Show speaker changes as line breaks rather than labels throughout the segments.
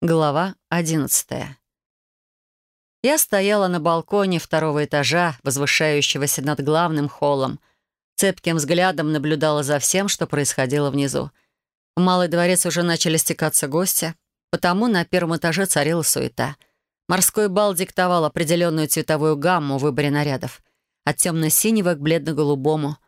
Глава одиннадцатая. Я стояла на балконе второго этажа, возвышающегося над главным холлом. Цепким взглядом наблюдала за всем, что происходило внизу. В Малый дворец уже начали стекаться гости, потому на первом этаже царила суета. Морской бал диктовал определенную цветовую гамму в выборе нарядов. От темно-синего к бледно-голубому.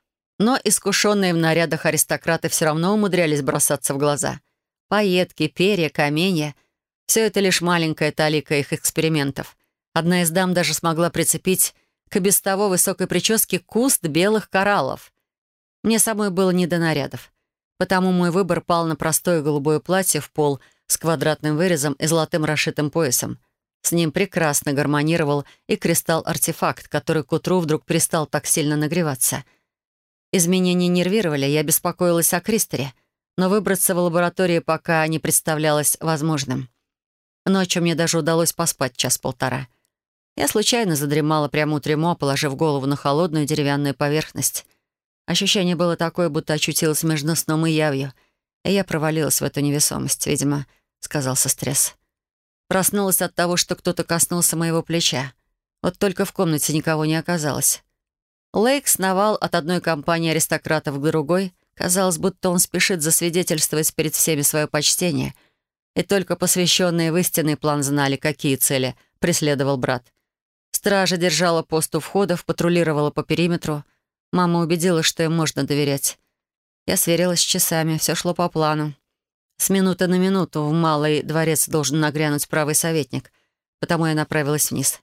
Но искушенные в нарядах аристократы все равно умудрялись бросаться в глаза. Пайетки, перья, каменья — все это лишь маленькая талика их экспериментов. Одна из дам даже смогла прицепить к без того высокой прическе куст белых кораллов. Мне самой было не до нарядов, потому мой выбор пал на простое голубое платье в пол с квадратным вырезом и золотым расшитым поясом. С ним прекрасно гармонировал и кристалл-артефакт, который к утру вдруг перестал так сильно нагреваться. Изменения нервировали, я беспокоилась о Кристере, но выбраться в лаборатории пока не представлялось возможным. Ночью мне даже удалось поспать час-полтора. Я случайно задремала прямо у трюмо, положив голову на холодную деревянную поверхность. Ощущение было такое, будто очутилась между сном и явью, и я провалилась в эту невесомость, видимо, сказался стресс. Проснулась от того, что кто-то коснулся моего плеча. Вот только в комнате никого не оказалось. Лейк сновал от одной компании аристократов к другой. Казалось, будто он спешит засвидетельствовать перед всеми свое почтение — и только посвященные в истинный план знали, какие цели преследовал брат. Стража держала пост у входов, патрулировала по периметру. Мама убедилась, что им можно доверять. Я сверилась с часами, все шло по плану. С минуты на минуту в Малый дворец должен нагрянуть правый советник, потому я направилась вниз.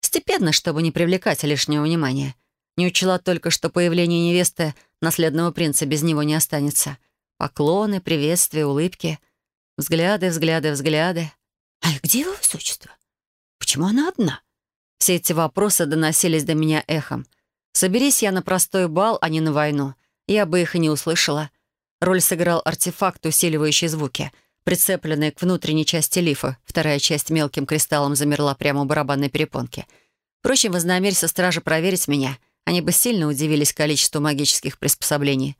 Степенно, чтобы не привлекать лишнего внимания. Не учла только, что появление невесты наследного принца без него не останется. Поклоны, приветствия, улыбки — Взгляды, взгляды, взгляды.
«А где его высочество? Почему она одна?»
Все эти вопросы доносились до меня эхом. Соберись я на простой бал, а не на войну. Я бы их и не услышала. Роль сыграл артефакт, усиливающий звуки, прицепленный к внутренней части лифа. Вторая часть мелким кристаллом замерла прямо у барабанной перепонки. Впрочем, вознамерься стражи проверить меня. Они бы сильно удивились количеству магических приспособлений.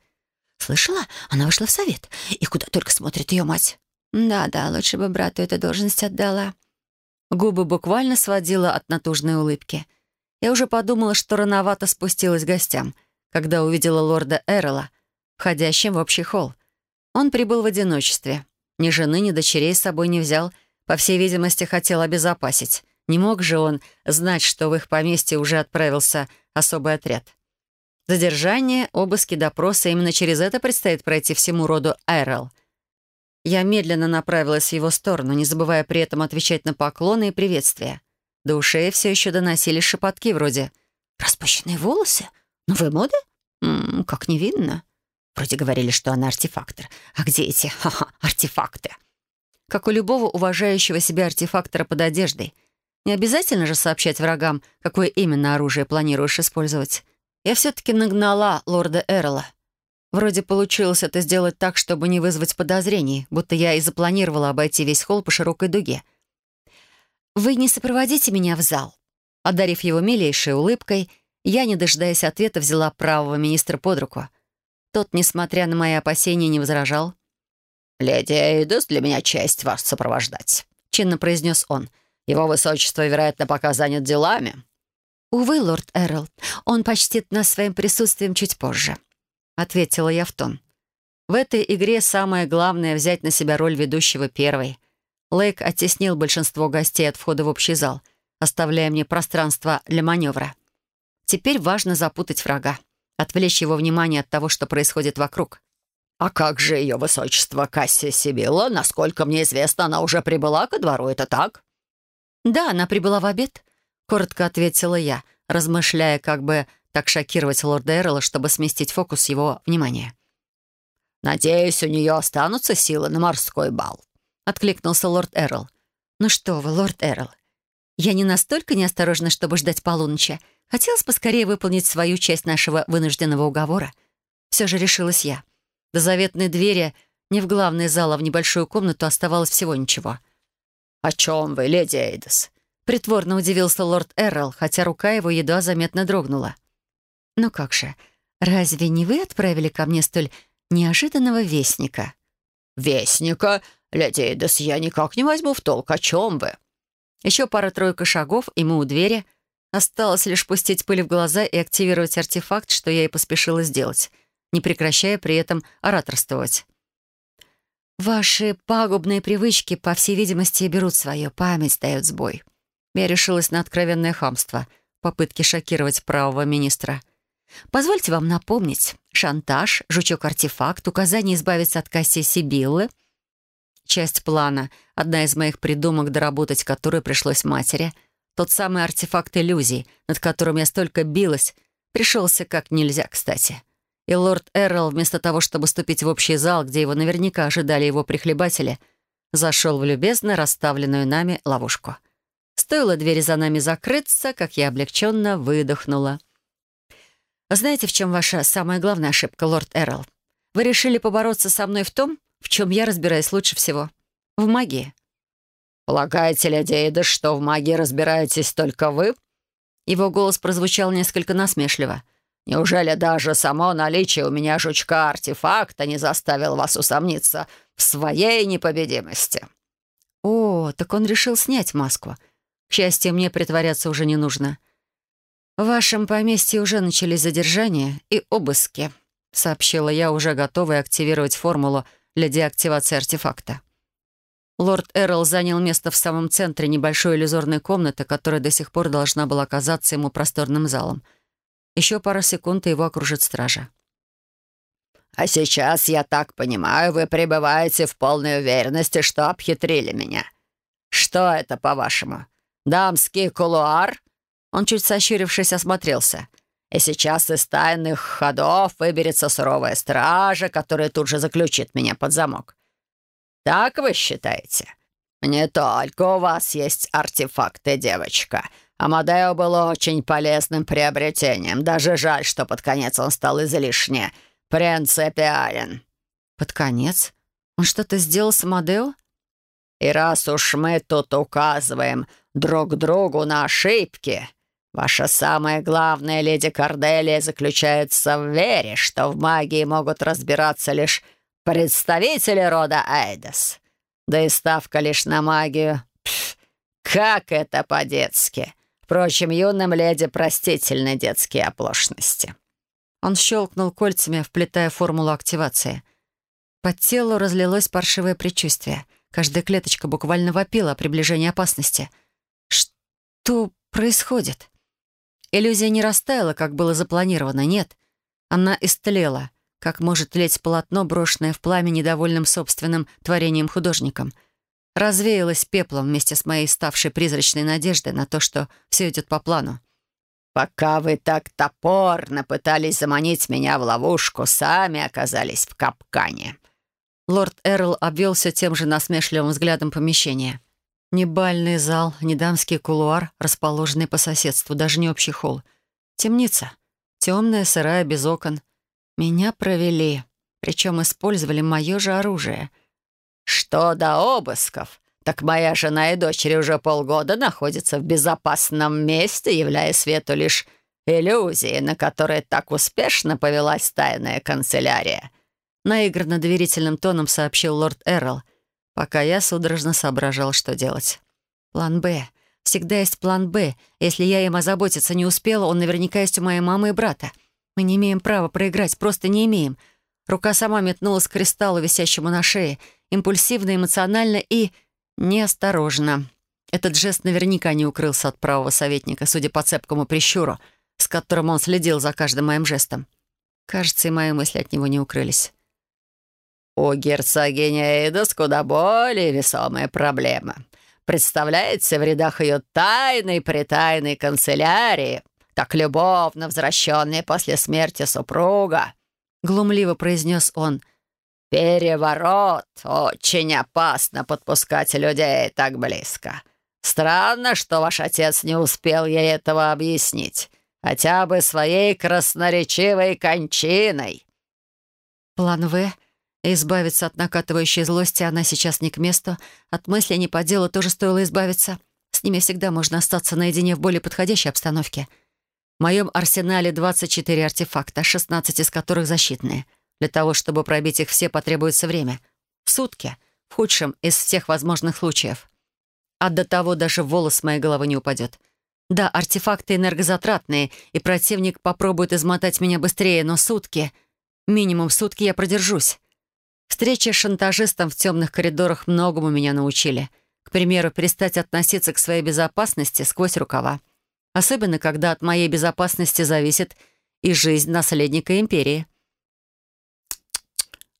«Слышала? Она вышла в совет. И куда только смотрит ее мать».
Да-да, лучше бы брату эту должность отдала. Губы буквально сводила от натужной улыбки. Я уже подумала, что рановато спустилась к гостям, когда увидела лорда Эрла, входящим в общий холл. Он прибыл в одиночестве. Ни жены, ни дочерей с собой не взял. По всей видимости, хотел обезопасить. Не мог же он знать, что в их поместье уже отправился особый отряд. Задержание, обыски, допросы — именно через это предстоит пройти всему роду Эрл — я медленно направилась в его сторону, не забывая при этом отвечать на поклоны и приветствия. До ушей все еще доносились шепотки вроде
«Распущенные волосы? Новая мода? М -м, как не видно. Вроде говорили, что она артефактор. А где эти, ха-ха, артефакты?»
Как у любого уважающего себя артефактора под одеждой. Не обязательно же сообщать врагам, какое именно оружие планируешь использовать. Я все-таки нагнала лорда Эрла. Вроде получилось это сделать так, чтобы не вызвать подозрений, будто я и запланировала обойти весь холл по широкой дуге. «Вы не сопроводите меня в зал?» Одарив его милейшей улыбкой, я, не дожидаясь ответа, взяла правого министра под руку. Тот, несмотря на мои опасения, не возражал.
«Леди Эйдус, для меня честь вас сопровождать», — чинно произнес он. «Его высочество, вероятно, пока занят делами».
«Увы, лорд Эрл, он почтит нас своим присутствием чуть позже», — ответила я в тон. В этой игре самое главное — взять на себя роль ведущего первой. Лейк оттеснил большинство гостей от входа в общий зал, оставляя мне пространство для маневра. Теперь важно запутать врага, отвлечь его внимание от того, что происходит вокруг.
«А как же ее высочество Кассия Сибилла? Насколько мне известно, она уже прибыла ко двору, это так?»
«Да, она прибыла в обед», — коротко ответила я, размышляя, как бы так шокировать лорда Эрла, чтобы сместить фокус его внимания.
«Надеюсь, у нее останутся силы на морской бал», — откликнулся лорд Эрл.
«Ну что вы, лорд Эрл, я не настолько неосторожна, чтобы ждать полуночи. Хотелось поскорее выполнить свою часть нашего вынужденного уговора. Все же решилась я. До заветной двери не в главный зал, а в небольшую комнату оставалось всего ничего.
«О чем вы, леди Эйдес?»
Притворно удивился лорд Эрл, хотя рука его едва заметно дрогнула. «Ну как же, разве не вы отправили ко мне столь неожиданного вестника?»
«Вестника? леди Эйдес, я никак не возьму в толк, о чем вы?»
Еще пара-тройка шагов, и мы у двери. Осталось лишь пустить пыль в глаза и активировать артефакт, что я и поспешила сделать, не прекращая при этом ораторствовать. «Ваши пагубные привычки, по всей видимости, берут свое, память дает сбой». Я решилась на откровенное хамство, попытки шокировать правого министра. «Позвольте вам напомнить. Шантаж, жучок-артефакт, указание избавиться от Кассии Сибиллы — часть плана, одна из моих придумок, доработать которую пришлось матери. Тот самый артефакт иллюзий, над которым я столько билась, пришелся как нельзя кстати. И лорд Эррол, вместо того, чтобы ступить в общий зал, где его наверняка ожидали его прихлебатели, зашел в любезно расставленную нами ловушку. Стоило двери за нами закрыться, как я облегченно выдохнула. «Знаете, в чем ваша самая главная ошибка, лорд Эррол? Вы решили побороться со мной в том, в чем я разбираюсь лучше всего. В магии.
«Полагаете, леди Эйда, что в магии разбираетесь только вы?»
Его голос прозвучал несколько насмешливо.
«Неужели даже само наличие у меня жучка-артефакта не заставило вас усомниться в своей непобедимости?»
«О, так он решил снять маску. К счастью, мне притворяться уже не нужно. В вашем поместье уже начались задержания и обыски», — сообщила я, уже готовая активировать формулу для деактивации артефакта. Лорд Эрл занял место в самом центре небольшой иллюзорной комнаты, которая до сих пор должна была казаться ему просторным залом. Еще пара секунд, и его окружит стража.
«А сейчас, я так понимаю, вы пребываете в полной уверенности, что обхитрили меня. Что это, по-вашему? Дамский кулуар?» Он, чуть сощурившись, осмотрелся — и сейчас из тайных ходов выберется суровая стража, которая тут же заключит меня под замок. Так вы считаете? Не только у вас есть артефакты, девочка. Амадео был очень полезным приобретением. Даже жаль, что под конец он стал излишне принципиален».
«Под конец? Он что-то сделал с Амадео?»
«И раз уж мы тут указываем друг другу на ошибки, Ваша самая главная, леди Корделия, заключается в вере, что в магии могут разбираться лишь представители рода Айдес. Да и ставка лишь на магию. Пф, как это по-детски. Впрочем, юным леди простительны детские оплошности.
Он щелкнул кольцами, вплетая формулу активации. По телу разлилось паршивое предчувствие. Каждая клеточка буквально вопила о приближении опасности. Что происходит? Иллюзия не растаяла, как было запланировано, нет. Она истлела, как может тлеть полотно, брошенное в пламя недовольным собственным творением художником. Развеялась пеплом вместе с моей ставшей призрачной надеждой на то, что все идет по плану.
«Пока вы так топорно пытались заманить меня в ловушку, сами оказались в капкане».
Лорд Эрл обвел все тем же насмешливым взглядом помещения. Ни бальный зал, ни дамский кулуар, расположенный по соседству, даже не общий холл. Темница. Темная, сырая, без окон. Меня провели. Причем использовали мое же оружие.
«Что до обысков? Так моя жена и дочери уже полгода находятся в безопасном месте, являя свету лишь иллюзии, на которые так успешно повелась тайная канцелярия»,
наигранно доверительным тоном сообщил лорд Эрл — пока я судорожно соображал, что делать. План «Б». Всегда есть план «Б». Если я им озаботиться не успела, он наверняка есть у моей мамы и брата. Мы не имеем права проиграть, просто не имеем. Рука сама метнулась к кристаллу, висящему на шее, импульсивно, эмоционально и неосторожно. Этот жест наверняка не укрылся от правого советника, судя по цепкому прищуру, с которым он следил за каждым моим жестом. Кажется, и мои мысли от него не укрылись.
У герцогини Эйдос куда более весомая проблема. Представляете, в рядах ее тайной притайной канцелярии, так любовно возвращенной после смерти супруга,
глумливо произнес он,
«Переворот! Очень опасно подпускать людей так близко. Странно, что ваш отец не успел ей этого объяснить, хотя бы своей красноречивой кончиной».
«План В избавиться от накатывающей злости она сейчас не к месту. От мыслей не по делу тоже стоило избавиться. С ними всегда можно остаться наедине в более подходящей обстановке. В моем арсенале 24 артефакта, 16 из которых защитные. Для того, чтобы пробить их все, потребуется время. В сутки. в худшем из всех возможных случаев. А до того даже волос с моей головы не упадет. Да, артефакты энергозатратные, и противник попробует измотать меня быстрее, но сутки, минимум сутки я продержусь. Встречи с шантажистом в темных коридорах многому меня научили. К примеру, перестать относиться к своей безопасности сквозь рукава. Особенно, когда от моей безопасности зависит и жизнь наследника империи.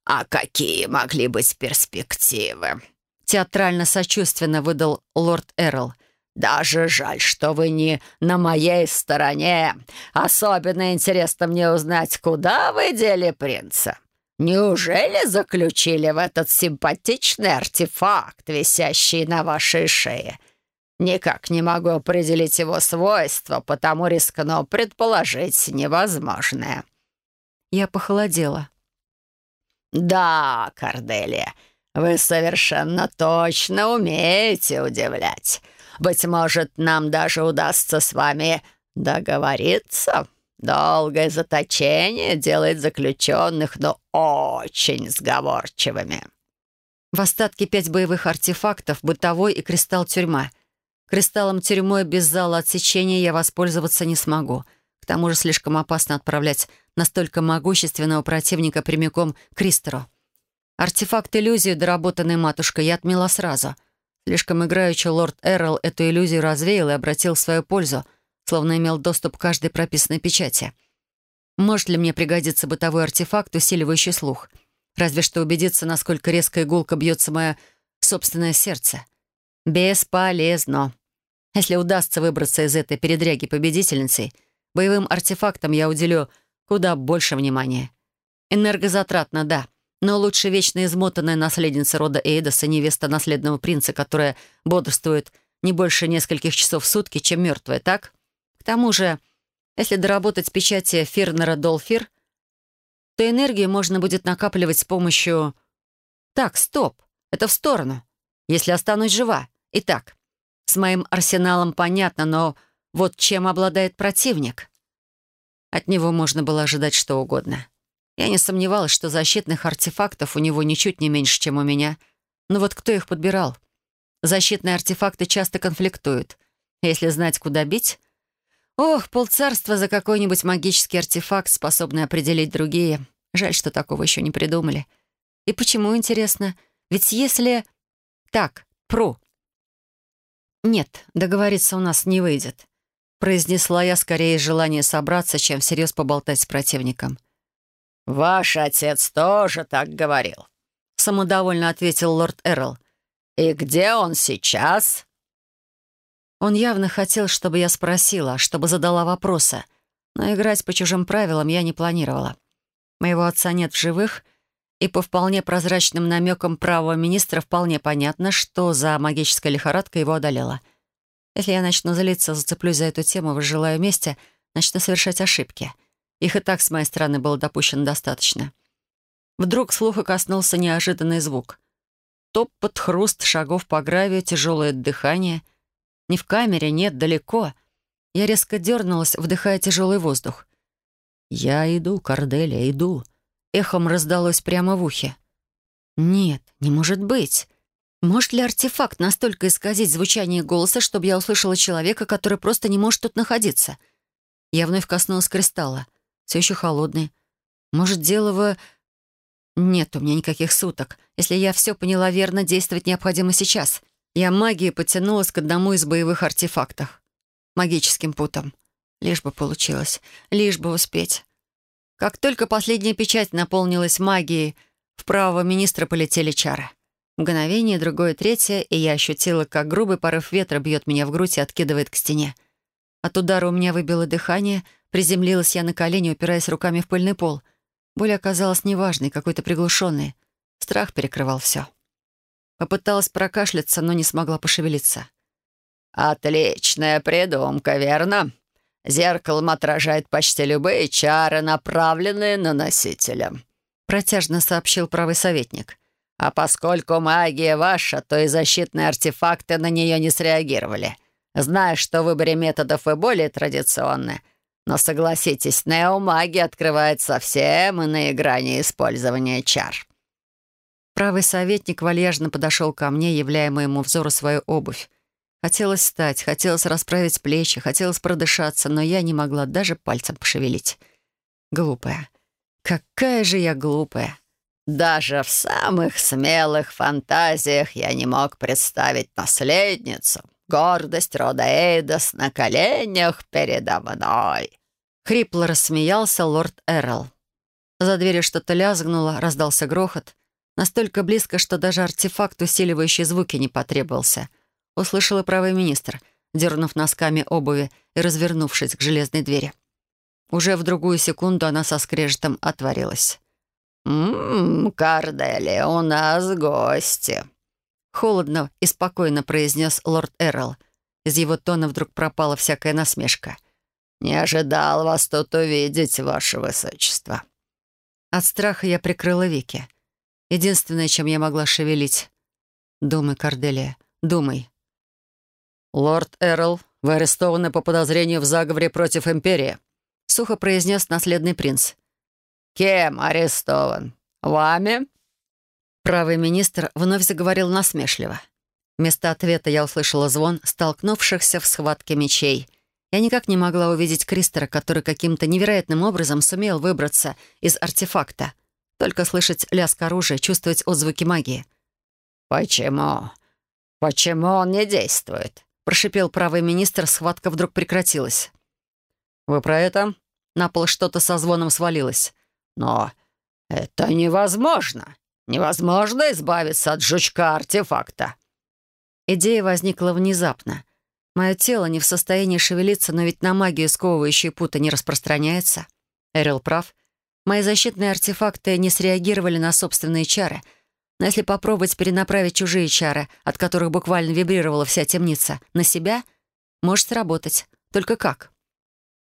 «А какие могли быть перспективы?»
Театрально-сочувственно выдал лорд Эрл.
«Даже жаль, что вы не на моей стороне. Особенно интересно мне узнать, куда вы дели принца. Неужели заключили в этот симпатичный артефакт, висящий на вашей шее? Никак не могу определить его свойства, потому рискну предположить невозможное».
Я похолодела.
«Да, Корделия, вы совершенно точно умеете удивлять. Быть может, нам даже удастся с вами договориться. Долгое заточение делает заключенных, но очень сговорчивыми».
В остатке пять боевых артефактов, бытовой и кристалл-тюрьма. Кристаллом тюрьмой без зала отсечения я воспользоваться не смогу. К тому же слишком опасно отправлять настолько могущественного противника прямиком к Кристеру. Артефакт иллюзии, доработанный матушкой, я отмела сразу. Слишком играючи лорд Эрл эту иллюзию развеял и обратил в свою пользу, словно имел доступ к каждой прописанной печати. Может ли мне пригодиться бытовой артефакт, усиливающий слух? Разве что убедиться, насколько резко и гулко бьется мое собственное сердце. Бесполезно. Если удастся выбраться из этой передряги победительницей, боевым артефактам я уделю куда больше внимания. Энергозатратно, да, но лучше вечно измотанная наследница рода Эйдоса, невеста наследного принца, которая бодрствует не больше нескольких часов в сутки, чем мертвая, так? К тому же, если доработать печати Фирнера Долфир, то энергию можно будет накапливать с помощью... Так, стоп, это в сторону, если останусь жива. Итак, с моим арсеналом понятно, но вот чем обладает противник? От него можно было ожидать что угодно. Я не сомневалась, что защитных артефактов у него ничуть не меньше, чем у меня. Но вот кто их подбирал? Защитные артефакты часто конфликтуют. Если знать, куда бить... Ох, полцарства за какой-нибудь магический артефакт, способный определить другие. Жаль, что такого еще не придумали. И почему, интересно? Ведь если... Так, пру. Нет, договориться у нас не выйдет произнесла я скорее из желания собраться, чем всерьез поболтать с противником.
«Ваш отец тоже так говорил», — самодовольно ответил лорд Эрл. «И где он сейчас?»
Он явно хотел, чтобы я спросила, чтобы задала вопросы, но играть по чужим правилам я не планировала. Моего отца нет в живых, и по вполне прозрачным намекам правого министра вполне понятно, что за магическая лихорадка его одолела — если я начну злиться, зацеплюсь за эту тему, выжелаю мести, начну совершать ошибки. Их и так с моей стороны было допущено достаточно. Вдруг слуха коснулся неожиданный звук. Топот, хруст шагов по гравию, тяжелое дыхание. Не в камере, нет, далеко. Я резко дернулась, вдыхая тяжелый воздух. «Я иду, Корделия, иду», — эхом раздалось прямо в ухе. «Нет, не может быть. Может ли артефакт настолько исказить звучание голоса, чтобы я услышала человека, который просто не может тут находиться? Я вновь коснулась кристалла. Все еще холодный. Может, дело в... Нет у меня никаких суток. Если я все поняла верно, действовать необходимо сейчас. Я магией потянулась к одному из боевых артефактов. Магическим путом. Лишь бы получилось. Лишь бы успеть. Как только последняя печать наполнилась магией, в правого министра полетели чары. Мгновение, другое, третье, и я ощутила, как грубый порыв ветра бьет меня в грудь и откидывает к стене. От удара у меня выбило дыхание, приземлилась я на колени, упираясь руками в пыльный пол. Боль оказалась неважной, какой-то приглушенной. Страх перекрывал все. Попыталась прокашляться, но не смогла пошевелиться.
«Отличная придумка, верно? Зеркалом отражает почти любые чары, направленные на носителя», —
протяжно сообщил правый советник.
А поскольку магия ваша, то и защитные артефакты на нее не среагировали. Знаю, что в выборе методов вы более традиционны, но согласитесь, неомагия открывает совсем иные грани использования чар».
Правый советник вальяжно подошел ко мне, являя моему взору свою обувь. Хотелось встать, хотелось расправить плечи, хотелось продышаться, но я не могла даже пальцем пошевелить. Глупая. Какая же я глупая.
Даже в самых смелых фантазиях я не мог представить наследницу, гордость рода Эйдос на коленях передо мной.
Хрипло рассмеялся лорд Эрл. За дверью что-то лязгнуло, раздался грохот. Настолько близко, что даже артефакт, усиливающий звуки, не потребовался. Услышал и правый министр, дернув носками обуви и развернувшись к железной двери. Уже в другую секунду она со скрежетом отворилась.
«Ммм, Кардели, у нас гости», —
холодно и спокойно произнес лорд Эрл. Из его тона вдруг пропала всякая насмешка.
«Не ожидал вас тут увидеть, ваше высочество».
От страха я прикрыла веки. Единственное, чем я могла шевелить. «Думай, Корделия, думай».
«Лорд Эрл, вы арестованы по подозрению в заговоре против Империи», — сухо произнес наследный принц. «Кем арестован? Вами?»
Правый министр вновь заговорил насмешливо. Вместо ответа я услышала звон столкнувшихся в схватке мечей. Я никак не могла увидеть Кристера, который каким-то невероятным образом сумел выбраться из артефакта. Только слышать лязг оружия, чувствовать отзвуки магии.
«Почему? Почему он не действует?»
— прошипел правый министр, схватка вдруг прекратилась. «Вы про это?» На пол что-то со звоном свалилось.
Но это невозможно. Невозможно избавиться от жучка-артефакта.
Идея возникла внезапно. Мое тело не в состоянии шевелиться, но ведь на магию сковывающие путы не распространяется. Эрил прав. Мои защитные артефакты не среагировали на собственные чары. Но если попробовать перенаправить чужие чары, от которых буквально вибрировала вся темница, на себя, может сработать. Только как?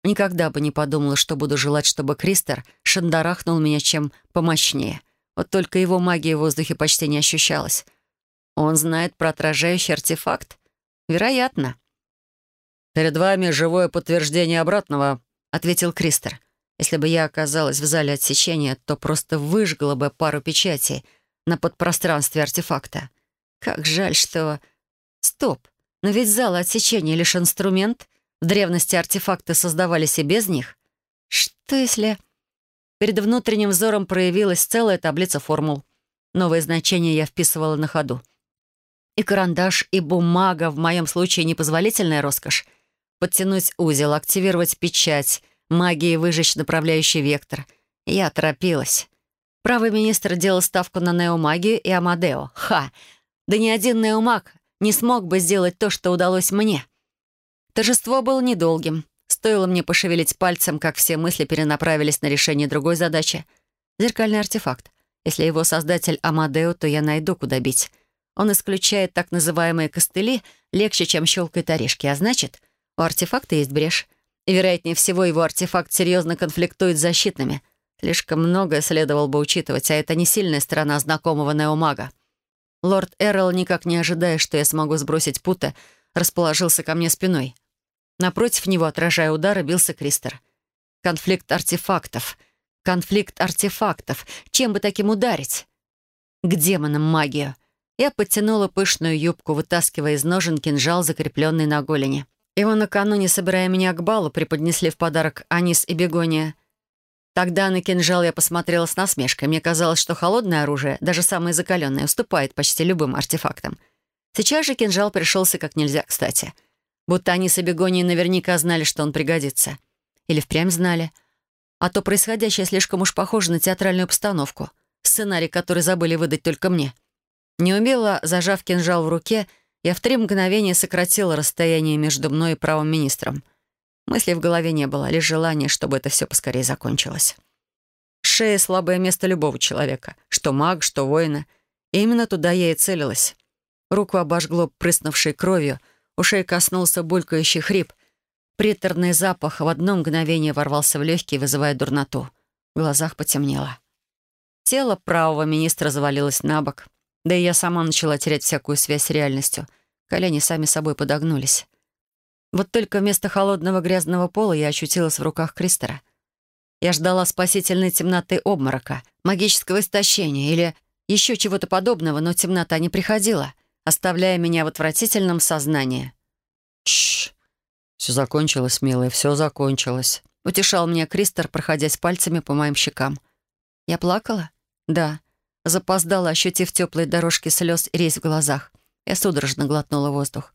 Никогда бы не подумала, что буду желать, чтобы Кристер шандарахнул меня чем помощнее. Вот только его магия в воздухе почти не ощущалась. Он знает про отражающий артефакт? Вероятно.
«Перед вами живое подтверждение обратного», —
ответил Кристер. «Если бы я оказалась в зале отсечения, то просто выжгла бы пару печатей на подпространстве артефакта. Как жаль, что... Стоп! Но ведь зал отсечения — лишь инструмент, в древности артефакты создавались и без них. Что если... Перед внутренним взором проявилась целая таблица формул. Новые значения я вписывала на ходу. И карандаш, и бумага в моем случае непозволительная роскошь. Подтянуть узел, активировать печать, магией выжечь направляющий вектор. Я торопилась. Правый министр делал ставку на неомагию и Амадео. Ха! Да ни один неомаг не смог бы сделать то, что удалось мне. Торжество было недолгим. Стоило мне пошевелить пальцем, как все мысли перенаправились на решение другой задачи. Зеркальный артефакт. Если его создатель Амадео, то я найду, куда бить. Он исключает так называемые костыли легче, чем щелкает орешки, а значит, у артефакта есть брешь. И, вероятнее всего, его артефакт серьезно конфликтует с защитными. Слишком многое следовало бы учитывать, а это не сильная сторона знакомого неомага. Лорд Эрл, никак не ожидая, что я смогу сбросить путы, расположился ко мне спиной. Напротив него, отражая удары, бился Кристер. Конфликт артефактов. Конфликт артефактов. Чем бы таким ударить? К демонам магию. Я подтянула пышную юбку, вытаскивая из ножен кинжал, закрепленный на голени. Его накануне, собирая меня к балу, преподнесли в подарок Анис и Бегония. Тогда на кинжал я посмотрела с насмешкой. Мне казалось, что холодное оружие, даже самое закаленное, уступает почти любым артефактам. Сейчас же кинжал пришелся как нельзя кстати — Будто они с Абегонией наверняка знали, что он пригодится. Или впрямь знали. А то происходящее слишком уж похоже на театральную постановку. Сценарий, который забыли выдать только мне. Неумело зажав кинжал в руке, я в три мгновения сократила расстояние между мной и правым министром. Мысли в голове не было, лишь желание, чтобы это все поскорее закончилось. Шея — слабое место любого человека, что маг, что воина. И именно туда я и целилась. Руку обожгло прыснувшей кровью — Ушей коснулся булькающий хрип. Приторный запах в одно мгновение ворвался в легкие, вызывая дурноту. В глазах потемнело. Тело правого министра завалилось на бок. Да и я сама начала терять всякую связь с реальностью. Колени сами собой подогнулись. Вот только вместо холодного грязного пола я очутилась в руках Кристера. Я ждала спасительной темноты обморока, магического истощения или Еще чего-то подобного, но темнота не приходила, оставляя меня в отвратительном сознании.
Чш, все закончилось, милая, все закончилось.
Утешал меня Кристер, проходясь пальцами по моим щекам. Я плакала? Да. Запоздала, ощутив теплые дорожки слез и резь в глазах. Я судорожно глотнула воздух.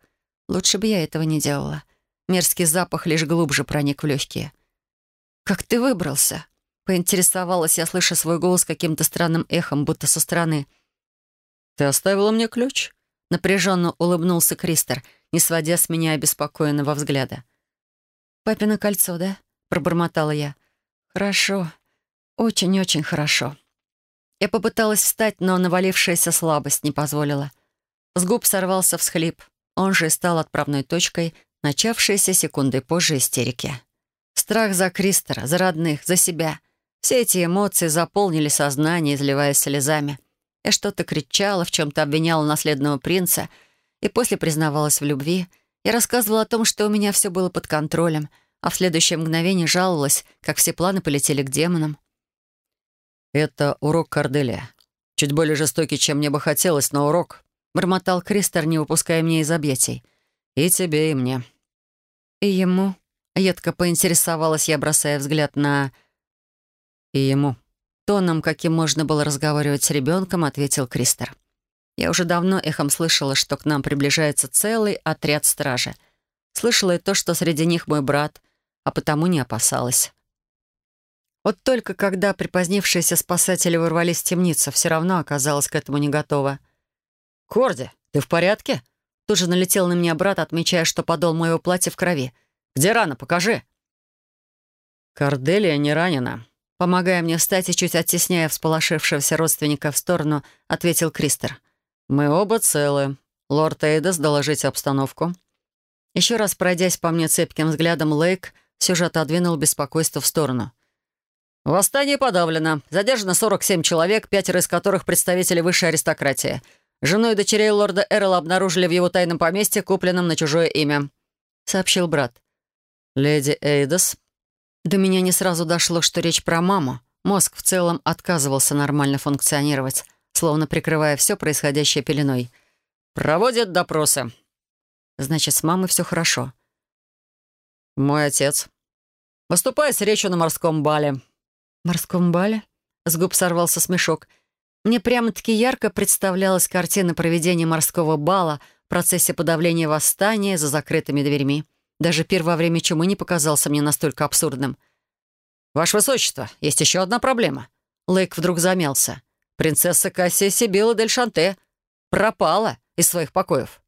Лучше бы я этого не делала. Мерзкий запах лишь глубже проник в легкие. «Как ты выбрался?» Поинтересовалась я, слыша свой голос каким-то странным эхом, будто со стороны.
«Ты оставила мне ключ?»
Напряженно улыбнулся Кристер, не сводя с меня обеспокоенного взгляда. «Папино кольцо, да?» — пробормотала я. «Хорошо. Очень-очень хорошо». Я попыталась встать, но навалившаяся слабость не позволила. С губ сорвался всхлип. Он же стал отправной точкой, начавшейся секундой позже истерики. Страх за Кристера, за родных, за себя. Все эти эмоции заполнили сознание, изливаясь слезами. Я что-то кричала, в чем-то обвиняла наследного принца и после признавалась в любви. Я рассказывала о том, что у меня все было под контролем, а в следующее мгновение жаловалась, как все планы полетели к демонам.
«Это урок Корделия. Чуть более жестокий, чем мне бы хотелось, но урок», — бормотал Кристер, не выпуская меня из объятий. «И тебе, и мне».
«И ему?» — едко поинтересовалась я, бросая взгляд на
и ему.
Тоном, каким можно было разговаривать с ребенком, ответил Кристер. Я уже давно эхом слышала, что к нам приближается целый отряд стражи. Слышала и то, что среди них мой брат, а потому не опасалась. Вот только когда припозднившиеся спасатели ворвались в темницу, все равно оказалась к этому не готова.
«Корди, ты в порядке?»
Тут же налетел на меня брат, отмечая, что подол моего платья в крови.
«Где рана? Покажи!» «Корделия не ранена»,
Помогая мне встать и чуть оттесняя всполошившегося родственника в сторону, ответил Кристер.
«Мы оба целы. Лорд Эйдас, доложите обстановку».
Еще раз пройдясь по мне цепким взглядом, Лейк все же отодвинул беспокойство в сторону.
«Восстание подавлено. Задержано 47 человек, пятеро из которых представители высшей аристократии. Жену и дочерей лорда Эрла обнаружили в его тайном поместье, купленном на чужое имя», — сообщил брат.
«Леди Эйдас»,
до меня не сразу дошло, что речь про маму. Мозг в целом отказывался нормально функционировать, словно прикрывая все происходящее пеленой.
«Проводят допросы».
«Значит, с мамой все хорошо».
«Мой отец».
«Выступая с речью на морском бале».
«Морском бале?» С губ сорвался смешок. Мне прямо-таки ярко представлялась картина проведения морского бала в процессе подавления восстания за закрытыми дверьми. Даже пир во время чумы не показался мне настолько абсурдным.
«Ваше Высочество, есть еще одна проблема».
Лейк вдруг замялся.
«Принцесса Кассия Сибила Дель Шанте пропала из своих покоев».